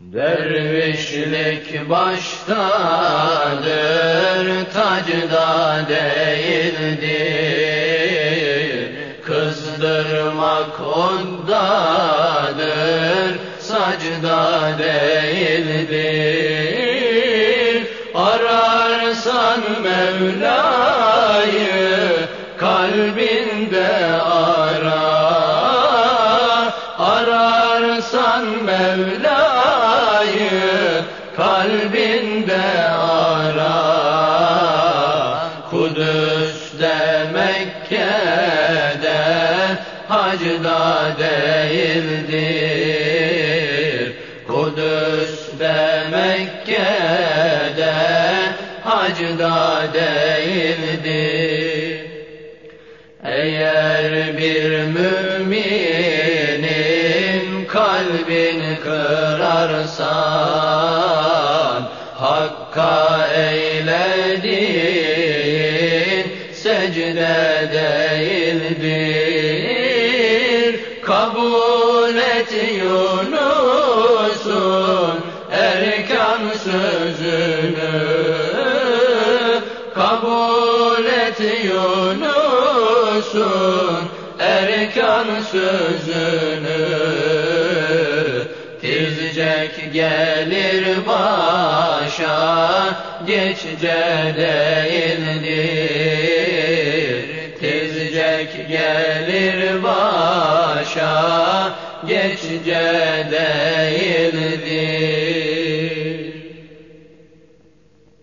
Dervişlik baştadır, tacda değildir. Kızdırmak ondadır, sacda değildir. Ararsan Mevla'yı kalbinde ara. Ararsan Mevla'yı kalbinde ara. Kudüs'te Mekke'de hacda değildir. Kudüs'te Mekke'de hacda değildir. Eğer bir müminin kalbini kırarsan Hakka eylediğin secde değildir. Kabul et Yunus'un erkan sözünü. Kabul et Yunus'un erkan sözünü. Tizcek gelir geçce değildir. Tizcek gelir başa geçce değildir